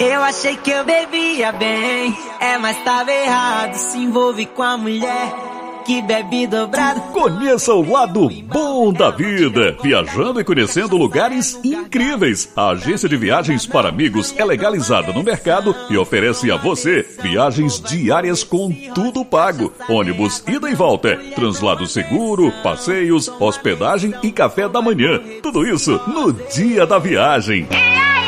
Eu achei que eu bebia bem, é, mas tava errado. Se envolve com a mulher que bebe dobrado. Conheça o lado bom da vida, viajando e conhecendo lugares incríveis. A agência de viagens para amigos é legalizada no mercado e oferece a você viagens diárias com tudo pago: ônibus ida e volta, translado seguro, passeios, hospedagem e café da manhã. Tudo isso no dia da viagem.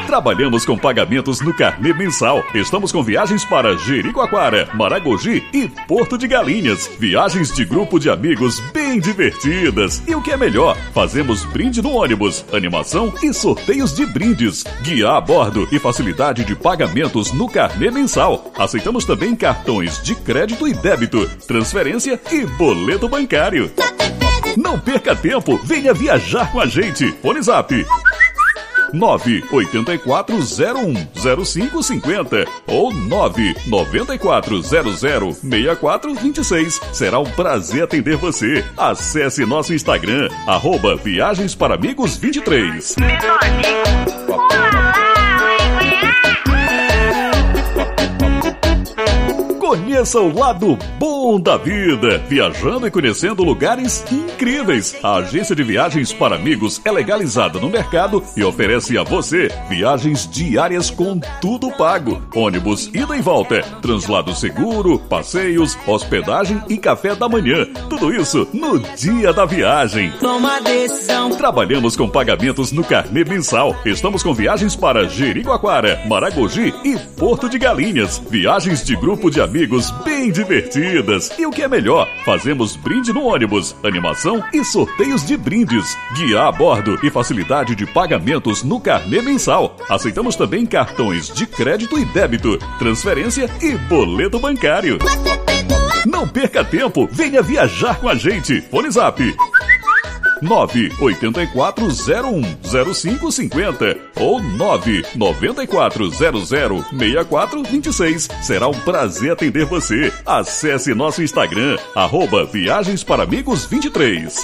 Trabalhamos com pagamentos no carnê mensal. Estamos com viagens para Jericoacoara, Maragogi e Porto de Galinhas. Viagens de grupo de amigos bem divertidas. E o que é melhor, fazemos brinde no ônibus, animação e sorteios de brindes. Guia a bordo e facilidade de pagamentos no carnê mensal. Aceitamos também cartões de crédito e débito, transferência e boleto bancário. Não perca tempo, venha viajar com a gente. Fone Zap 984010550 ou 994006426. Será um prazer atender você. Acesse nosso Instagram, arroba Viagens para Amigos 23. Conheça o lado bom da vida, viajando e conhecendo lugares incríveis. A agência de viagens para amigos é legalizada no mercado e oferece a você viagens diárias com tudo pago: ônibus ida e volta, translado seguro, passeios, hospedagem e café da manhã. Tudo isso no dia da viagem. Toma decisão. Trabalhamos com pagamentos no carnê mensal. Estamos com viagens para Jericoacoara, Maragogi e Porto de Galinhas. Viagens de grupo de amigos bem divertidas. E o que é melhor, fazemos brinde no ônibus, animação e sorteios de brindes. Guia a bordo e facilidade de pagamentos no carnê mensal. Aceitamos também cartões de crédito e débito, transferência e boleto bancário. Não perca tempo, venha viajar com a gente. Fone Zap 984010550 ou 994006426. Será um prazer atender você. Acesse nosso Instagram, arroba Viagens para Amigos 23.